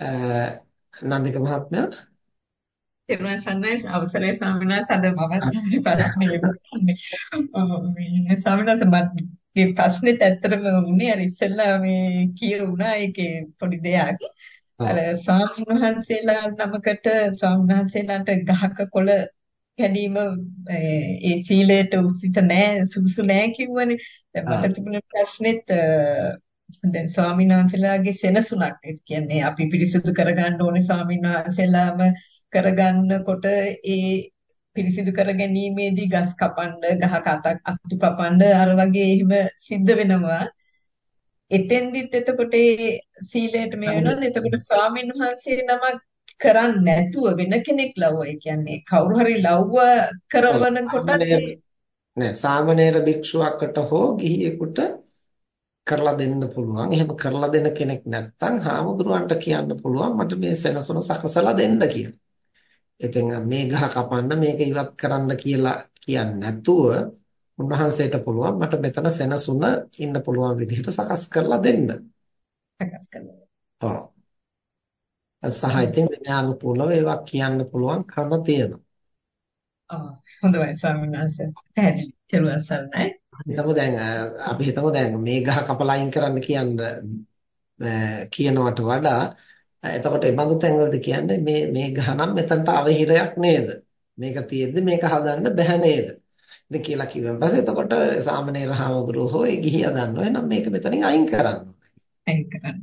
නන්දික මහත්මයා. තෙරුවන් සරණයි අවසරයි ස්වාමීන් වහන්සේ. අද මම ප්‍රශ්නේ මේ ස්වාමීන් වහන්සේ මගේ ප්‍රශ්නෙත් ඇත්තටම උනේ අර ඉස්සෙල්ලා මේ කියුණා ඒකේ පොඩි දෙයක්. අර ස්වාමීන් වහන්සේලා නමකට ස්වාමීන් වහන්සේලාට ගහක කොළ කැඩීම ඒ සීලයට උචිත නෑ සුදුසු නෑ කිව්වනේ. දැන් මට තිබුණ ප්‍රශ්නෙත් දැන් ස්වාමීන් වහන්සේලාගේ සෙනසුනක්. ඒ කියන්නේ අපි පිරිසිදු කරගන්න ඕනේ ස්වාමීන් වහන්සේලාම කරගන්නකොට ඒ පිරිසිදු කර ගැනීමේදී ගස් කපන්න ගහක අතක් අතු කපන්න අර වගේ එහෙම සිද්ධ වෙනවා. එතෙන්දිත් එතකොට ඒ සීලයට මේ වෙනවද? එතකොට ස්වාමීන් වහන්සේ නමක් කරන්නේ නැතුව වෙන කෙනෙක් ලව්වා. ඒ කියන්නේ කවුරු හරි ලව්වා කරවනකොට නෑ සාමණේර භික්ෂුවකට හෝ ගිහියෙකුට කරලා දෙන්න පුළුවන්. එහෙම කරලා දෙන කෙනෙක් නැත්නම් හාමුදුරුවන්ට කියන්න පුළුවන් මට මේ සෙනසුන සකසලා දෙන්න කියලා. ඉතින් මේ ගහ කපන්න මේක ඉවත් කරන්න කියලා කියන්නේ නැතුව උන්වහන්සේට පුළුවන් මට මෙතන සෙනසුන ඉන්න පුළුවන් විදිහට සකස් කරලා දෙන්න. සකස් කරලා. ඔව්. සහ ඉතින් විඥානුකූලව ඒවා කියන්න පුළුවන් ක්‍රම තියෙනවා. ආ හොඳයි ස්වාමීන් වහන්සේ. පැහැදිලි. කෙරුවා සරණයි. හිතමු දැන් අපි හිතමු දැන් මේ ගහ කපලා අයින් කරන්න කියන්න කියනවට වඩා එතකොට මේ බඳු තැන්වලදී කියන්නේ මේ මේ ගහ නම් මෙතනට අවහිරයක් නේද? මේක තියෙද්දි මේක හදන්න බෑ නේද? ඉතින් කියලා කිව්වන් පස්සේ එතකොට සාමණේර හාමුදුරුවෝ හෝ ඒ ගිහියා දන්නවා එහෙනම් මේක මෙතනින් අයින් කරන්න අයින් කරන්න.